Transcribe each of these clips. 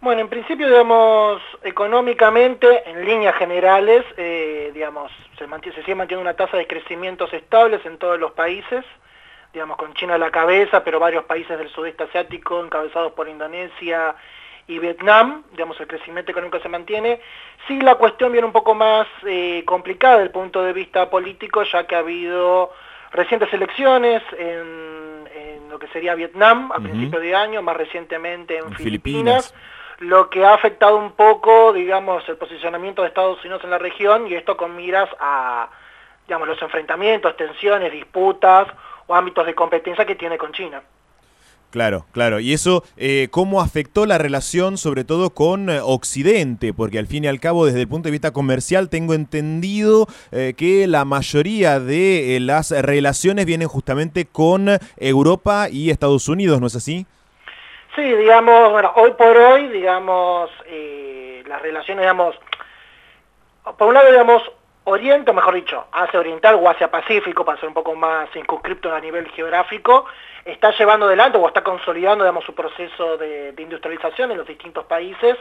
Bueno, en principio, digamos, económicamente, en líneas generales, eh, digamos, se, mantiene, se sigue manteniendo una tasa de crecimientos estables en todos los países, digamos, con China a la cabeza, pero varios países del sudeste asiático, encabezados por Indonesia y Vietnam, digamos, el crecimiento económico se mantiene. Sí, la cuestión viene un poco más eh, complicada desde el punto de vista político, ya que ha habido recientes elecciones en, en lo que sería Vietnam a principios de año, más recientemente en, Filipinas lo que ha afectado un poco, digamos, el posicionamiento de Estados Unidos en la región y esto con miras a, digamos, los enfrentamientos, tensiones, disputas o ámbitos de competencia que tiene con China. Claro, claro. ¿Y eso eh, cómo afectó la relación sobre todo con eh, Occidente? Porque al fin y al cabo, desde el punto de vista comercial, tengo entendido eh, que la mayoría de las relaciones vienen justamente con Europa y Estados Unidos, ¿no es así? Sí, digamos, bueno, hoy por hoy, digamos, eh, las relaciones, digamos, por un lado, digamos, Oriente, o mejor dicho, Asia Oriental o Asia Pacífico, para ser un poco más circunscripto a nivel geográfico, está llevando adelante o está consolidando, digamos, su proceso de, industrialización en los distintos países,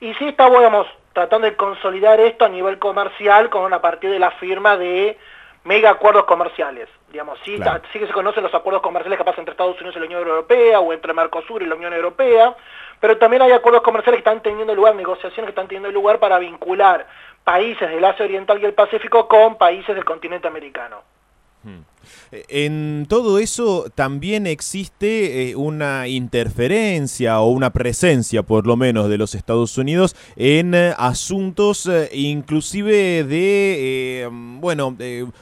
y sí está, digamos, tratando de consolidar esto a nivel comercial con a partir de la firma de mega acuerdos comerciales. Digamos, sí, sí que se conocen los acuerdos comerciales que pasan entre Estados Unidos y la Unión Europea o entre Mercosur y la Unión Europea, pero también hay acuerdos comerciales que están teniendo lugar, negociaciones que están teniendo lugar para vincular países del Asia Oriental y el Pacífico con países del continente americano. Hmm. En todo eso también existe eh, una interferencia o una presencia, por lo menos, de los Estados Unidos en eh, asuntos eh, inclusive de, bueno,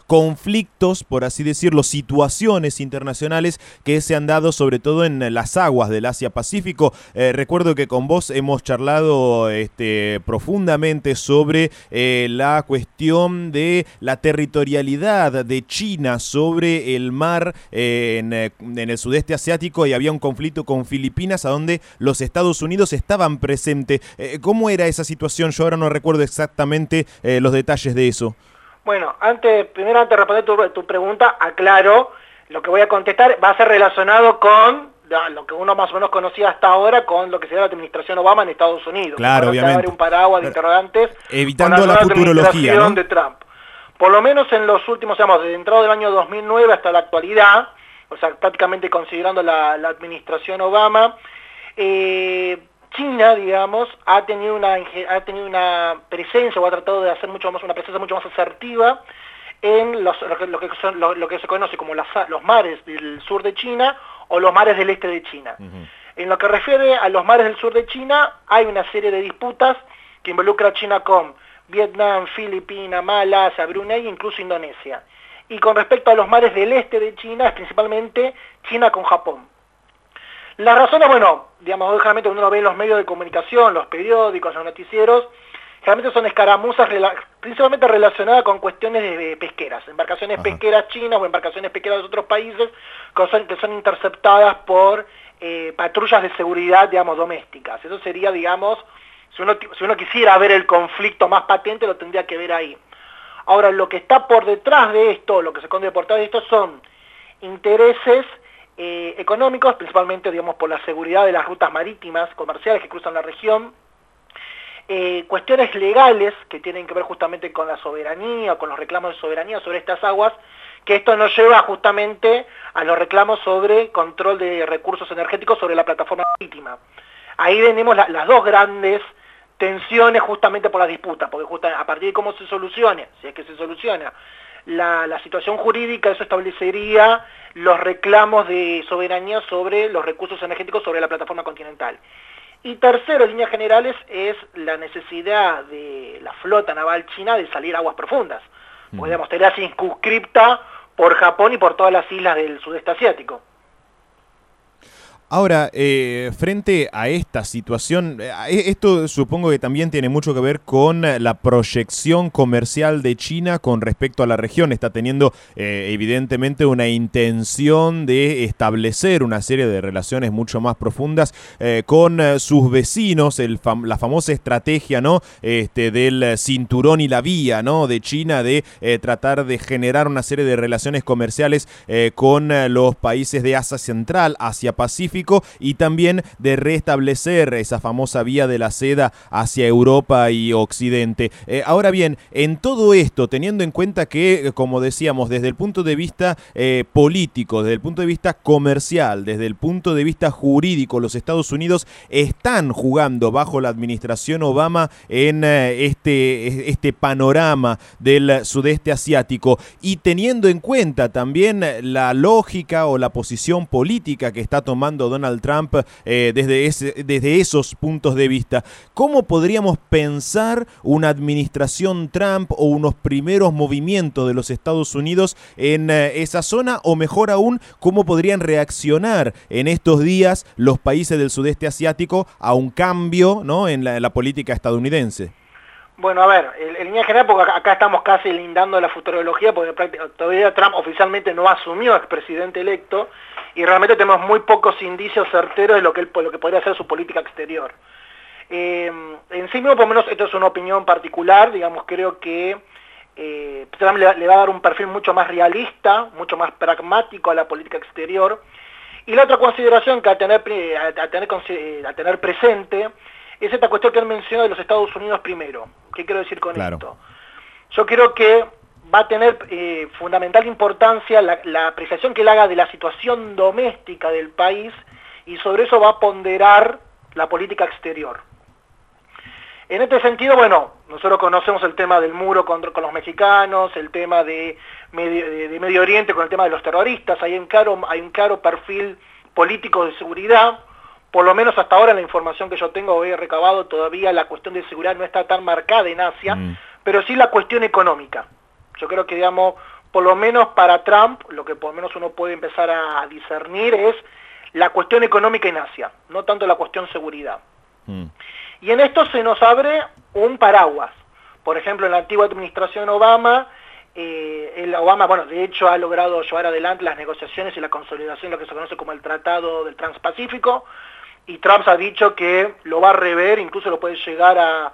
conflictos, por así decirlo, situaciones internacionales que se han dado sobre todo en las aguas del Asia-Pacífico. recuerdo que con vos hemos charlado este, profundamente sobre la cuestión de la territorialidad de China sobre el mar eh, eh, en, el sudeste asiático y había un conflicto con Filipinas a donde los Estados Unidos estaban presentes. Eh, ¿Cómo era esa situación? Yo ahora no recuerdo exactamente los detalles de eso. Bueno, antes, primero antes de responder tu, pregunta, aclaro, lo que voy a contestar va a ser relacionado con lo que uno más o menos conocía hasta ahora con lo que sería la administración Obama en Estados Unidos. Claro, obviamente. un paraguas de interrogantes. Evitando la, futurología, ¿no? de Trump por lo menos en los últimos, digamos, desde entrado del año 2009 hasta la actualidad, o sea, prácticamente considerando la, administración Obama, eh, China, digamos, ha tenido una ha tenido una presencia o ha tratado de hacer mucho más una presencia mucho más asertiva en los, lo, que, son, lo, que se conoce como los mares del sur de China o los mares del este de China. En lo que refiere a los mares del sur de China, hay una serie de disputas que involucra a China con Vietnam, Filipinas, Malasia, Brunei e incluso Indonesia. Y con respecto a los mares del este de China, es principalmente China con Japón. Las razones, bueno, digamos, generalmente uno ve en los medios de comunicación, los periódicos, los noticieros, generalmente son escaramuzas principalmente relacionadas con cuestiones de pesqueras, embarcaciones pesqueras chinas o embarcaciones pesqueras de otros países que son, interceptadas por eh, patrullas de seguridad, digamos, domésticas. Eso sería, digamos, si uno, quisiera ver el conflicto más patente, lo tendría que ver ahí. Ahora, lo que está por detrás de esto, lo que se esconde por detrás de esto, son intereses eh, económicos, principalmente digamos, por la seguridad de las rutas marítimas comerciales que cruzan la región, eh, cuestiones legales que tienen que ver justamente con la soberanía, con los reclamos de soberanía sobre estas aguas, que esto nos lleva justamente a los reclamos sobre control de recursos energéticos sobre la plataforma marítima. Ahí tenemos las dos grandes tensiones justamente por la disputa, porque a partir de cómo se solucione, si es que se soluciona, la, situación jurídica, eso establecería los reclamos de soberanía sobre los recursos energéticos sobre la plataforma continental. Y tercero, en líneas generales, es la necesidad de la flota naval china de salir a aguas profundas. Podemos tener circunscripta por Japón y por todas las islas del sudeste asiático. Ahora, eh, frente a esta situación, eh, e, esto supongo que también tiene mucho que ver con la proyección comercial de China con respecto a la región. Está teniendo eh, evidentemente una intención de establecer una serie de relaciones mucho más profundas con sus vecinos, la famosa estrategia ¿no? este, del cinturón y la vía ¿no? de China de tratar de generar una serie de relaciones comerciales con los países de Asia Central, Asia Pacífico Y también de restablecer esa famosa vía de la seda hacia Europa y Occidente. Eh, ahora bien, en todo esto, teniendo en cuenta que, como decíamos, desde el punto de vista eh, político, desde el punto de vista comercial, desde el punto de vista jurídico, los Estados Unidos están jugando bajo la administración Obama en eh, este, este panorama del sudeste asiático y teniendo en cuenta también la lógica o la posición política que está tomando Donald Trump eh, desde, desde esos puntos de vista, ¿cómo podríamos pensar una administración Trump o unos primeros movimientos de los Estados Unidos en eh, esa zona o mejor aún, cómo podrían reaccionar en estos días los países del sudeste asiático a un cambio ¿no? en la política estadounidense? Bueno, a ver, en, línea general, porque acá, estamos casi lindando la futurología, porque todavía Trump oficialmente no asumió expresidente electo, y realmente tenemos muy pocos indicios certeros de lo que, lo que podría ser su política exterior. Eh, en sí mismo, por lo menos, esto es una opinión particular, digamos, creo que eh, Trump le, va a dar un perfil mucho más realista, mucho más pragmático a la política exterior, y la otra consideración que a tener, a tener, a tener presente es esta cuestión que han mencionado de los Estados Unidos primero. ¿Qué quiero decir con esto? Yo creo que va a tener eh, fundamental importancia la, apreciación que él haga de la situación doméstica del país y sobre eso va a ponderar la política exterior. En este sentido, bueno, nosotros conocemos el tema del muro con, con los mexicanos, el tema de medio, de Medio, Oriente con el tema de los terroristas, hay un, claro, hay un claro perfil político de seguridad, por lo menos hasta ahora la información que yo tengo he recabado todavía la cuestión de seguridad no está tan marcada en Asia, mm. pero sí la cuestión económica. Yo creo que, digamos, por lo menos para Trump, lo que por lo menos uno puede empezar a discernir es la cuestión económica en Asia, no tanto la cuestión seguridad. Mm. Y en esto se nos abre un paraguas. Por ejemplo, en la antigua administración Obama, eh, el Obama, bueno, de hecho ha logrado llevar adelante las negociaciones y la consolidación de lo que se conoce como el Tratado del Transpacífico, y Trump ha dicho que lo va a rever, incluso lo puede llegar a,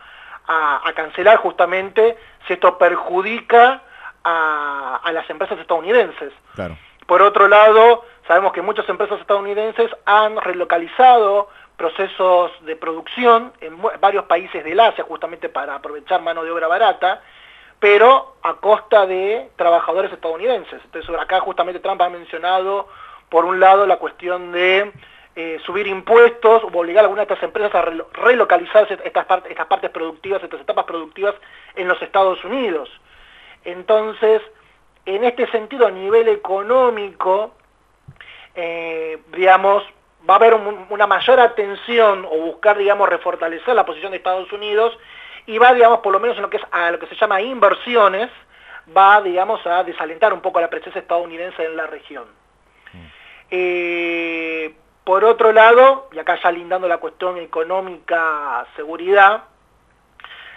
cancelar justamente si esto perjudica a, las empresas estadounidenses. Por otro lado, sabemos que muchas empresas estadounidenses han relocalizado procesos de producción en varios países del Asia justamente para aprovechar mano de obra barata, pero a costa de trabajadores estadounidenses. Entonces acá justamente Trump ha mencionado, por un lado, la cuestión de eh, subir impuestos o obligar a algunas de estas empresas a relocalizar estas, partes, estas partes productivas, estas etapas productivas en los Estados Unidos. Entonces, en este sentido, a nivel económico, eh, digamos, va a haber una mayor atención o buscar, digamos, refortalecer la posición de Estados Unidos y va, digamos, por lo menos en lo que es a lo que se llama inversiones, va, digamos, a desalentar un poco la presencia estadounidense en la región. Mm. Eh, por otro lado, y acá ya lindando la cuestión económica, seguridad,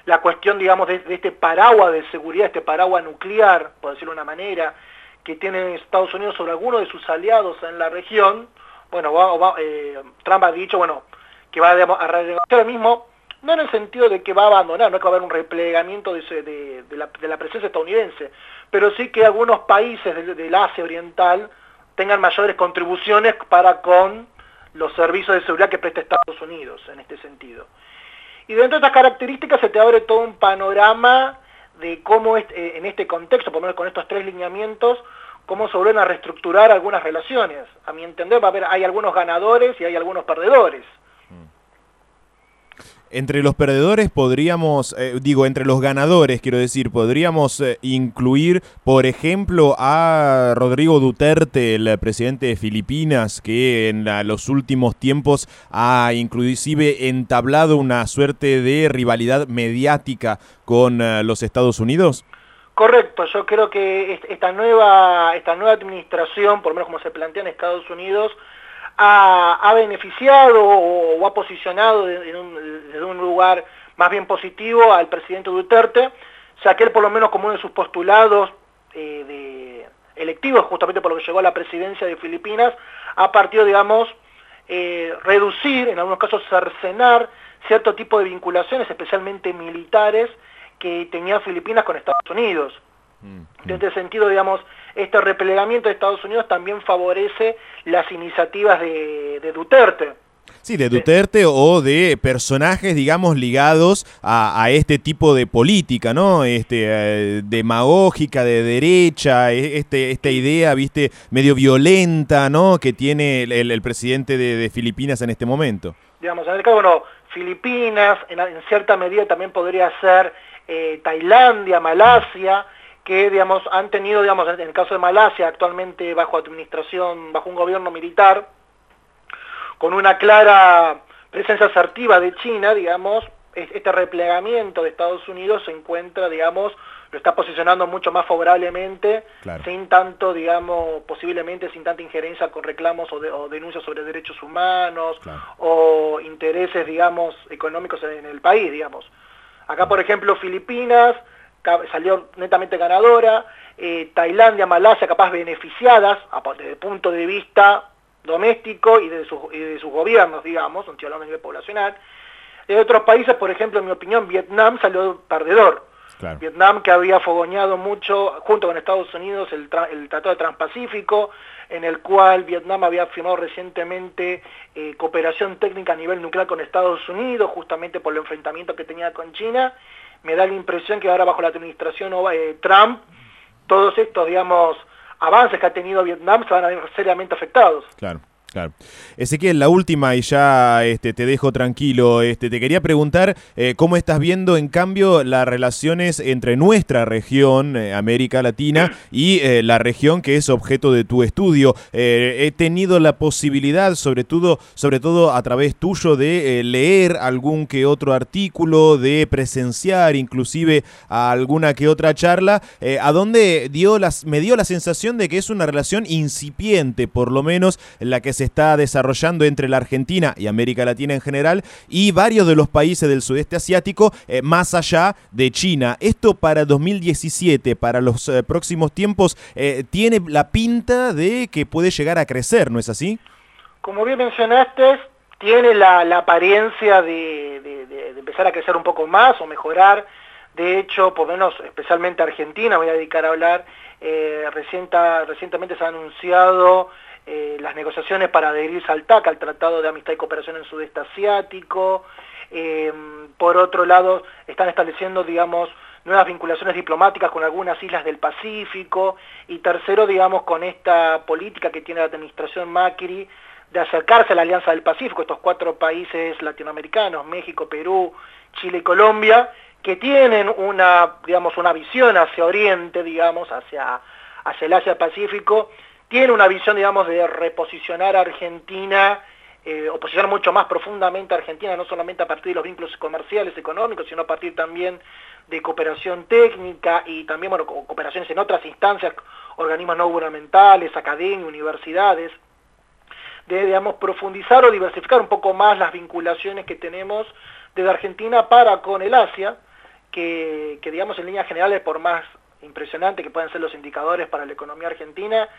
la cuestión, digamos, de, este paraguas de seguridad, este paraguas nuclear, por decirlo de una manera, que tiene Estados Unidos sobre algunos de sus aliados en la región, bueno, eh, Trump ha dicho, bueno, que va a renegociar lo mismo, no en el sentido de que va a abandonar, no es que va a haber un replegamiento de, la, presencia estadounidense, pero sí que algunos países del Asia Oriental tengan mayores contribuciones para con los servicios de seguridad que presta Estados Unidos en este sentido. Y dentro de estas características se te abre todo un panorama de cómo eh, en este contexto, por lo menos con estos tres lineamientos, cómo se vuelven a reestructurar algunas relaciones. A mi entender va a haber, hay algunos ganadores y hay algunos perdedores. Entre los perdedores podríamos, eh, digo, entre los ganadores, quiero decir, podríamos eh, incluir, por ejemplo, a Rodrigo Duterte, el presidente de Filipinas, que en los últimos tiempos ha inclusive entablado una suerte de rivalidad mediática con eh, los Estados Unidos. Correcto, yo creo que esta nueva, esta nueva administración, por lo menos como se plantea en Estados Unidos, ha, beneficiado o, ha posicionado desde un, lugar más bien positivo al presidente Duterte, ya que él por lo menos como uno de sus postulados eh, electivos, justamente por lo que llegó a la presidencia de Filipinas, ha partido, digamos, eh, reducir, en algunos casos cercenar, cierto tipo de vinculaciones, especialmente militares, que tenía Filipinas con Estados Unidos. Mm, en este sentido, digamos, este replegamiento de Estados Unidos también favorece las iniciativas de, de Duterte. Sí, de Duterte o de personajes, digamos, ligados a, este tipo de política, ¿no? Este, eh, demagógica, de derecha, e, este, esta idea, viste, medio violenta, ¿no? Que tiene el, presidente de, Filipinas en este momento. Digamos, en el caso, bueno, Filipinas, en, cierta medida también podría ser eh, Tailandia, Malasia, que, digamos, han tenido, digamos, en el caso de Malasia, actualmente bajo administración, bajo un gobierno militar, con una clara presencia asertiva de China, digamos, este replegamiento de Estados Unidos se encuentra, digamos, lo está posicionando mucho más favorablemente, sin tanto, digamos, posiblemente sin tanta injerencia con reclamos o, denuncias sobre derechos humanos o intereses, digamos, económicos en el país, digamos. Acá, por ejemplo, Filipinas salió netamente ganadora, eh, Tailandia, Malasia capaz beneficiadas desde el punto de vista doméstico y de, sus, de sus gobiernos, digamos, un hablando a nivel poblacional. De otros países, por ejemplo, en mi opinión, Vietnam salió perdedor. Vietnam que había fogoñado mucho, junto con Estados Unidos, el, el, Tratado de Transpacífico, en el cual Vietnam había firmado recientemente eh, cooperación técnica a nivel nuclear con Estados Unidos, justamente por el enfrentamiento que tenía con China. Me da la impresión que ahora bajo la administración eh, Trump, todos estos, digamos, avances que ha tenido Vietnam se van a ver seriamente afectados. Claro. Claro. Ezequiel, la última y ya este, te dejo tranquilo. Este, te quería preguntar eh, cómo estás viendo en cambio las relaciones entre nuestra región, eh, América Latina, y eh, la región que es objeto de tu estudio. he tenido la posibilidad, sobre todo, sobre todo a través tuyo, de leer algún que otro artículo, de presenciar inclusive alguna que otra charla, a donde dio las, me dio la sensación de que es una relación incipiente, por lo menos en la que se está desarrollando entre la Argentina y América Latina en general y varios de los países del sudeste asiático eh, más allá de China. Esto para 2017, para los eh, próximos tiempos, eh, tiene la pinta de que puede llegar a crecer, ¿no es así? Como bien mencionaste, tiene la, apariencia de, empezar a crecer un poco más o mejorar. De hecho, por lo menos especialmente Argentina, voy a dedicar a hablar, recientemente se ha anunciado eh, las negociaciones para adherirse al TAC, al Tratado de Amistad y Cooperación en Sudeste Asiático. Em, por otro lado, están estableciendo, digamos, nuevas vinculaciones diplomáticas con algunas islas del Pacífico. Y tercero, digamos, con esta política que tiene la administración Macri de acercarse a la Alianza del Pacífico, estos cuatro países latinoamericanos, México, Perú, Chile y Colombia, que tienen una, digamos, una visión hacia Oriente, digamos, hacia, hacia el Asia-Pacífico, tiene una visión, digamos, de reposicionar a Argentina, eh, o posicionar mucho más profundamente a Argentina, no solamente a partir de los vínculos comerciales, económicos, sino a partir también de cooperación técnica y también, bueno, cooperaciones en otras instancias, organismos no gubernamentales, academias, universidades, de, digamos, profundizar o diversificar un poco más las vinculaciones que tenemos desde Argentina para con el Asia, que, que digamos, en líneas generales, por más impresionante que puedan ser los indicadores para la economía argentina,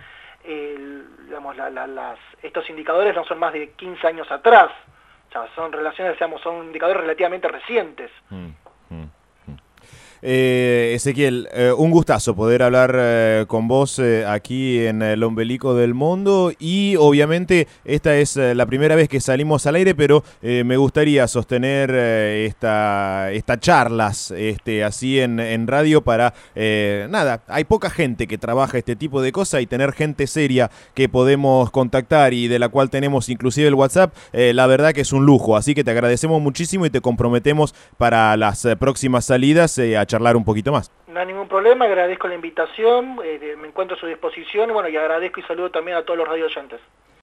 estos indicadores no son más de 15 años atrás, son relaciones, digamos, son indicadores relativamente recientes. Mm. Eh, Ezequiel, eh, un gustazo poder hablar eh, con vos aquí en el ombelico del mundo y obviamente esta es la primera vez que salimos al aire, pero me gustaría sostener esta, esta charlas este, así en, en radio para, nada, hay poca gente que trabaja este tipo de cosas y tener gente seria que podemos contactar y de la cual tenemos inclusive el WhatsApp, la verdad que es un lujo, así que te agradecemos muchísimo y te comprometemos para las próximas salidas a charlar un poquito más. No hay ningún problema, agradezco la invitación, eh, me encuentro a su disposición bueno, y agradezco y saludo también a todos los radio oyentes.